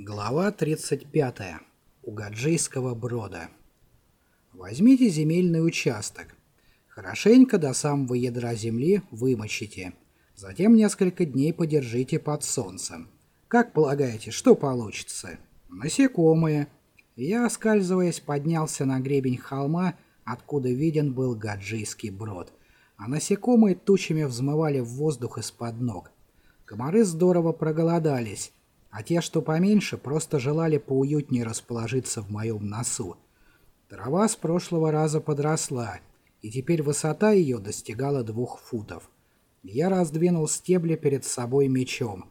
Глава 35. У Гаджийского брода. Возьмите земельный участок. Хорошенько до самого ядра земли вымочите. Затем несколько дней подержите под солнцем. Как полагаете, что получится? Насекомые. Я, оскальзываясь, поднялся на гребень холма, откуда виден был Гаджийский брод. А насекомые тучами взмывали в воздух из-под ног. Комары здорово проголодались а те, что поменьше, просто желали поуютнее расположиться в моем носу. Трава с прошлого раза подросла, и теперь высота ее достигала двух футов. Я раздвинул стебли перед собой мечом.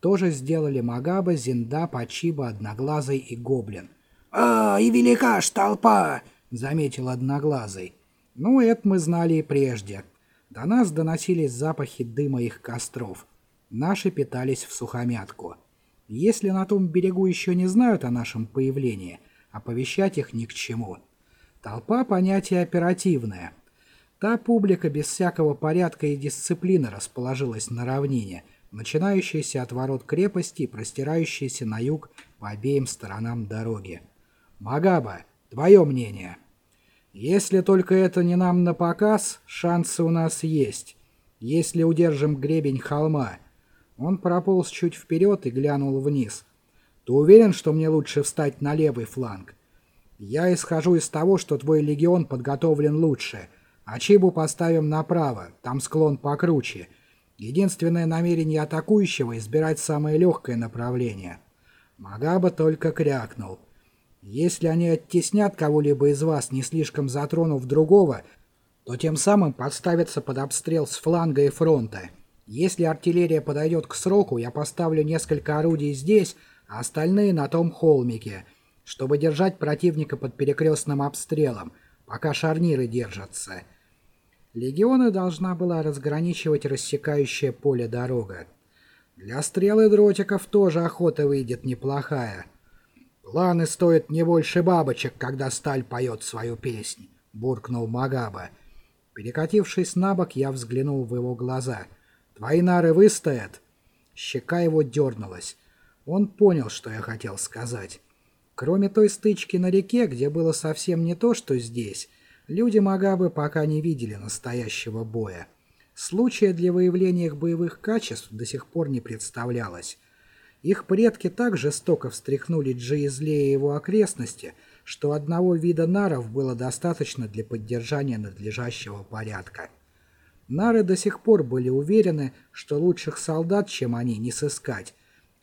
Тоже сделали Магаба, Зинда, Пачиба, Одноглазый и Гоблин. «А, и велика ж толпа!» — заметил Одноглазый. Ну, это мы знали и прежде. До нас доносились запахи дыма их костров. Наши питались в сухомятку. Если на том берегу еще не знают о нашем появлении, оповещать их ни к чему. Толпа – понятие оперативное. Та публика без всякого порядка и дисциплины расположилась на равнине, начинающейся от ворот крепости и простирающейся на юг по обеим сторонам дороги. Магаба, твое мнение? Если только это не нам на показ, шансы у нас есть. Если удержим гребень холма – он прополз чуть вперед и глянул вниз. «Ты уверен, что мне лучше встать на левый фланг?» «Я исхожу из того, что твой легион подготовлен лучше, а Чибу поставим направо, там склон покруче. Единственное намерение атакующего — избирать самое легкое направление». Магаба только крякнул. «Если они оттеснят кого-либо из вас, не слишком затронув другого, то тем самым подставятся под обстрел с фланга и фронта». Если артиллерия подойдет к сроку, я поставлю несколько орудий здесь, а остальные на том холмике, чтобы держать противника под перекрестным обстрелом, пока шарниры держатся. Легионы должна была разграничивать рассекающее поле дорога. Для стрелы дротиков тоже охота выйдет неплохая. Планы стоят не больше бабочек, когда сталь поет свою песнь, буркнул Магаба. Перекатившись на бок, я взглянул в его глаза — Твои нары выстоят!» Щека его дернулась. Он понял, что я хотел сказать. Кроме той стычки на реке, где было совсем не то, что здесь, люди Магабы пока не видели настоящего боя. Случая для выявления их боевых качеств до сих пор не представлялось. Их предки так жестоко встряхнули Джиизле и его окрестности, что одного вида наров было достаточно для поддержания надлежащего порядка. Нары до сих пор были уверены, что лучших солдат, чем они, не сыскать.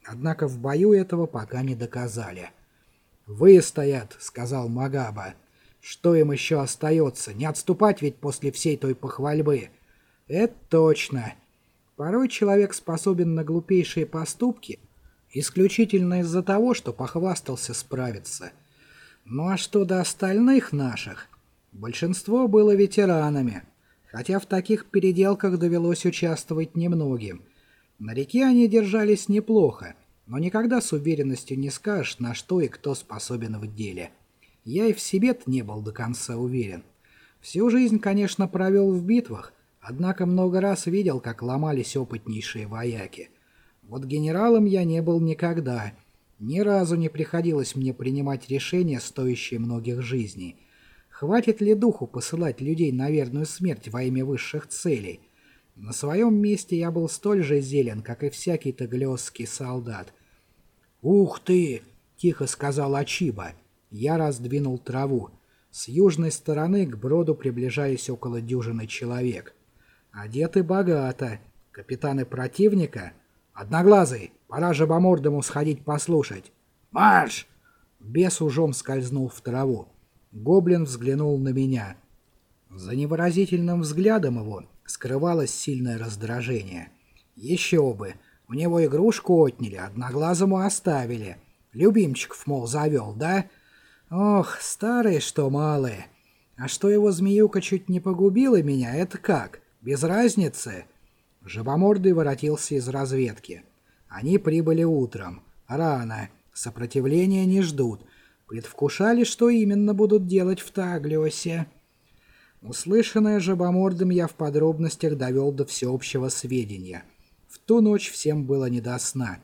Однако в бою этого пока не доказали. «Выстоят», — сказал Магаба. «Что им еще остается? Не отступать ведь после всей той похвальбы?» «Это точно. Порой человек способен на глупейшие поступки, исключительно из-за того, что похвастался справиться. Ну а что до остальных наших? Большинство было ветеранами» хотя в таких переделках довелось участвовать немногим. На реке они держались неплохо, но никогда с уверенностью не скажешь, на что и кто способен в деле. Я и в себе-то не был до конца уверен. Всю жизнь, конечно, провел в битвах, однако много раз видел, как ломались опытнейшие вояки. Вот генералом я не был никогда. Ни разу не приходилось мне принимать решения, стоящие многих жизней. Хватит ли духу посылать людей на верную смерть во имя высших целей? На своем месте я был столь же зелен, как и всякий таглиосский солдат. «Ух ты!» — тихо сказал Ачиба. Я раздвинул траву. С южной стороны к броду приближались около дюжины человек. Одеты богато. Капитаны противника? Одноглазый, пора жабомордому сходить послушать. «Марш!» Бес ужом скользнул в траву. Гоблин взглянул на меня. За невыразительным взглядом его скрывалось сильное раздражение. Еще бы, у него игрушку отняли, одноглазому оставили. Любимчиков, мол, завел, да? Ох, старые что малые. А что его змеюка чуть не погубила меня, это как? Без разницы? Жабомордый воротился из разведки. Они прибыли утром. Рано. Сопротивления не ждут предвкушали, что именно будут делать в Таглиосе. Услышанное жабомордом я в подробностях довел до всеобщего сведения. В ту ночь всем было не до сна.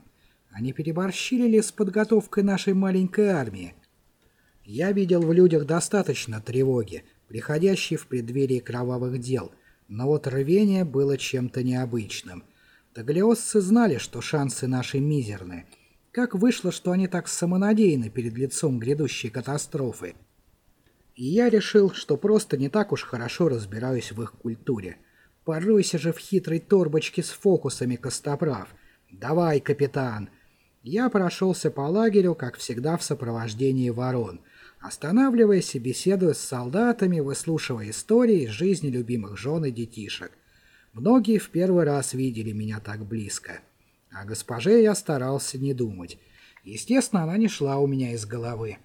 Они переборщили ли с подготовкой нашей маленькой армии? Я видел в людях достаточно тревоги, приходящей в преддверии кровавых дел, но вот рвение было чем-то необычным. Таглиосцы знали, что шансы наши мизерны. Как вышло, что они так самонадеяны перед лицом грядущей катастрофы? И я решил, что просто не так уж хорошо разбираюсь в их культуре. Поройся же в хитрой торбочке с фокусами, Костоправ. Давай, капитан. Я прошелся по лагерю, как всегда, в сопровождении ворон, останавливаясь и беседуя с солдатами, выслушивая истории из жизни любимых жен и детишек. Многие в первый раз видели меня так близко. О госпоже я старался не думать. Естественно, она не шла у меня из головы.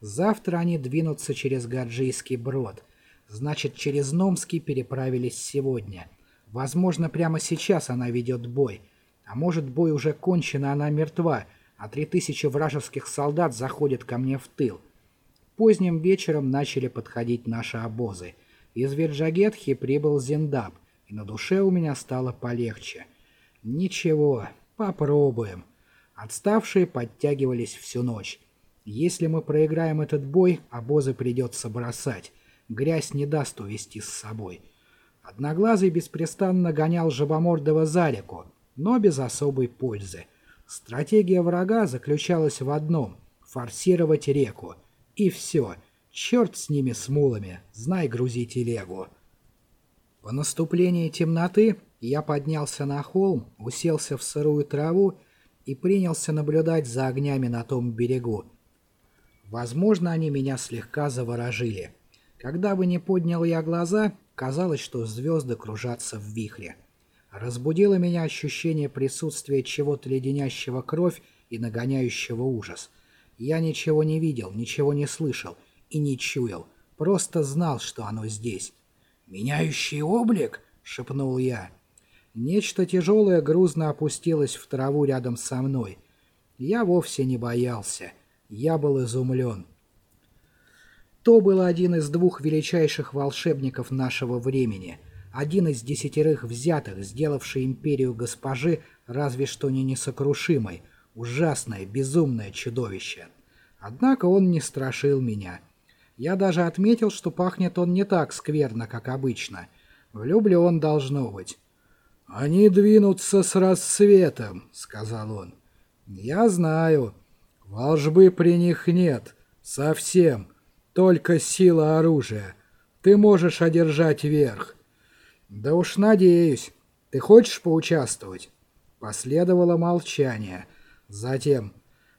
Завтра они двинутся через Гаджийский брод. Значит, через Номский переправились сегодня. Возможно, прямо сейчас она ведет бой. А может, бой уже кончен, и она мертва, а три тысячи вражеских солдат заходят ко мне в тыл. Поздним вечером начали подходить наши обозы. Из Верджагетхи прибыл Зендаб, и на душе у меня стало полегче. Ничего, попробуем. Отставшие подтягивались всю ночь. Если мы проиграем этот бой, обозы придется бросать. Грязь не даст увести с собой. Одноглазый беспрестанно гонял жабомордого за реку, но без особой пользы. Стратегия врага заключалась в одном — форсировать реку. И все. Черт с ними, с мулами. Знай, грузи телегу. По наступлении темноты я поднялся на холм, уселся в сырую траву и принялся наблюдать за огнями на том берегу. Возможно, они меня слегка заворожили. Когда бы не поднял я глаза, казалось, что звезды кружатся в вихре. Разбудило меня ощущение присутствия чего-то леденящего кровь и нагоняющего ужас. Я ничего не видел, ничего не слышал и не чуял, просто знал, что оно здесь. «Меняющий облик?» — шепнул я. Нечто тяжелое грузно опустилось в траву рядом со мной. Я вовсе не боялся. Я был изумлен. То был один из двух величайших волшебников нашего времени, один из десятерых взятых, сделавший империю госпожи разве что не несокрушимой, ужасное, безумное чудовище. Однако он не страшил меня. Я даже отметил, что пахнет он не так скверно, как обычно. Влюблен должно быть. «Они двинутся с рассветом», — сказал он. «Я знаю. Волжбы при них нет. Совсем. Только сила оружия. Ты можешь одержать верх. Да уж надеюсь. Ты хочешь поучаствовать? Последовало молчание. Затем.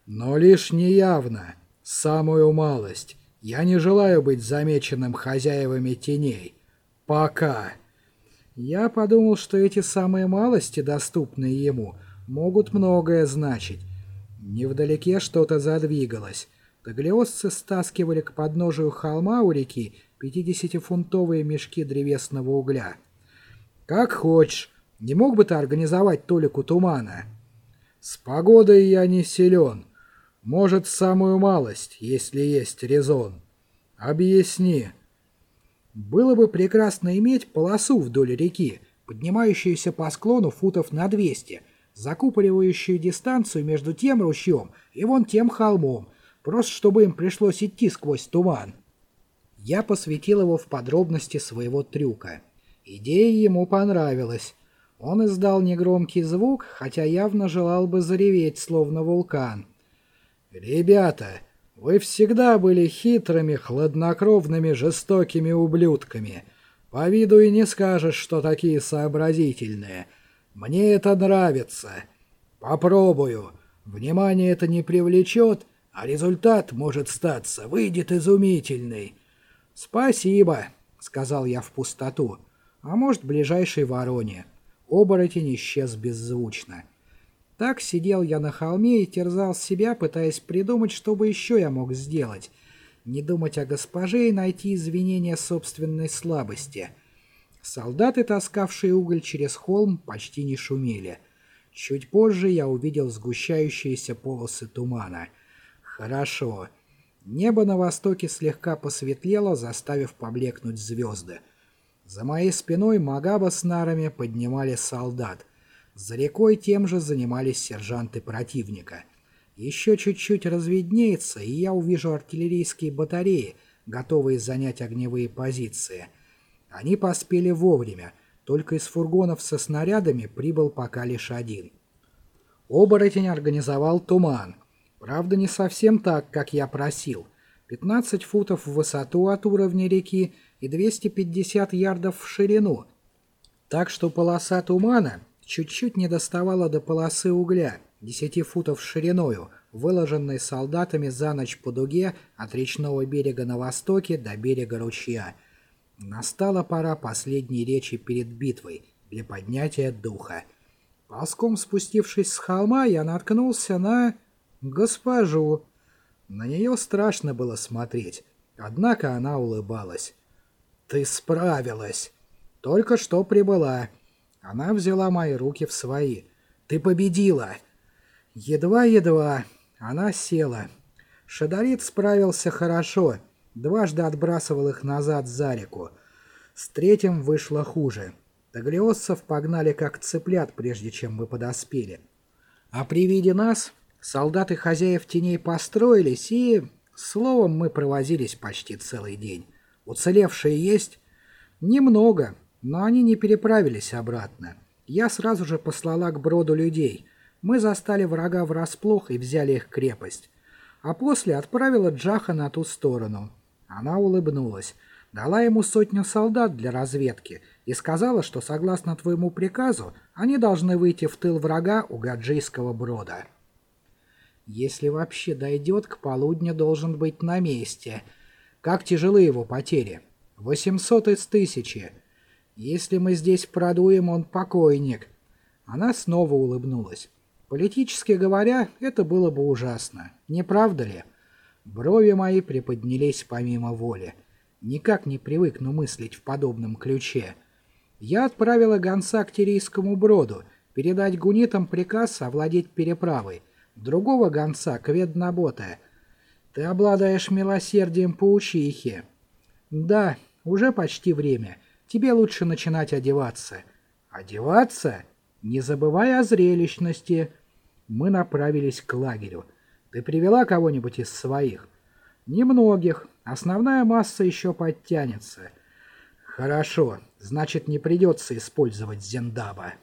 Но лишь неявно. Самую малость. Я не желаю быть замеченным хозяевами теней. Пока. Я подумал, что эти самые малости, доступные ему, могут многое значить. Невдалеке что-то задвигалось. Таглиосцы стаскивали к подножию холма у реки 50-фунтовые мешки древесного угля. «Как хочешь. Не мог бы ты организовать Толику тумана?» «С погодой я не силен. Может, самую малость, если есть резон. Объясни». Было бы прекрасно иметь полосу вдоль реки, поднимающуюся по склону футов на 200, закупоривающую дистанцию между тем ручьем и вон тем холмом, просто чтобы им пришлось идти сквозь туман. Я посвятил его в подробности своего трюка. Идея ему понравилась. Он издал негромкий звук, хотя явно желал бы зареветь, словно вулкан. «Ребята, вы всегда были хитрыми, хладнокровными, жестокими ублюдками. По виду и не скажешь, что такие сообразительные». Мне это нравится. Попробую. Внимание это не привлечет, а результат, может статься, выйдет изумительный. Спасибо, сказал я в пустоту. А может, ближайшей вороне. Оборотень исчез беззвучно. Так сидел я на холме и терзал себя, пытаясь придумать, что бы еще я мог сделать. Не думать о госпоже и найти извинения собственной слабости — Солдаты, таскавшие уголь через холм, почти не шумели. Чуть позже я увидел сгущающиеся полосы тумана. Хорошо. Небо на востоке слегка посветлело, заставив поблекнуть звезды. За моей спиной Магаба с нарами поднимали солдат. За рекой тем же занимались сержанты противника. Еще чуть-чуть разведнеется, и я увижу артиллерийские батареи, готовые занять огневые позиции. Они поспели вовремя, только из фургонов со снарядами прибыл пока лишь один. Оборотень организовал туман. Правда, не совсем так, как я просил. 15 футов в высоту от уровня реки и 250 ярдов в ширину. Так что полоса тумана чуть-чуть не доставала до полосы угля, 10 футов шириною, выложенной солдатами за ночь по дуге от речного берега на востоке до берега ручья. Настала пора последней речи перед битвой для поднятия духа. Ползком спустившись с холма, я наткнулся на... госпожу. На нее страшно было смотреть, однако она улыбалась. «Ты справилась!» «Только что прибыла. Она взяла мои руки в свои. «Ты победила!» Едва-едва. Она села. Шадарит справился хорошо. Дважды отбрасывал их назад за реку. С третьим вышло хуже. Таглиоссов погнали как цыплят, прежде чем мы подоспели. А при виде нас солдаты хозяев теней построились, и... Словом, мы провозились почти целый день. Уцелевшие есть? Немного. Но они не переправились обратно. Я сразу же послала к броду людей. Мы застали врага врасплох и взяли их крепость. А после отправила Джаха на ту сторону. Она улыбнулась. Дала ему сотню солдат для разведки и сказала, что согласно твоему приказу они должны выйти в тыл врага у гаджийского брода. Если вообще дойдет, к полудню должен быть на месте. Как тяжелы его потери? 800 из тысячи. Если мы здесь продуем, он покойник». Она снова улыбнулась. Политически говоря, это было бы ужасно. Не правда ли? Брови мои приподнялись помимо воли. Никак не привыкну мыслить в подобном ключе. Я отправила гонца к Тирийскому броду, передать гунитам приказ овладеть переправой. Другого гонца к Веднаботе. Ты обладаешь милосердием паучихи. Да, уже почти время. Тебе лучше начинать одеваться. Одеваться? Не забывай о зрелищности. Мы направились к лагерю. Ты привела кого-нибудь из своих? Немногих. Основная масса еще подтянется. Хорошо, значит не придется использовать Зендаба.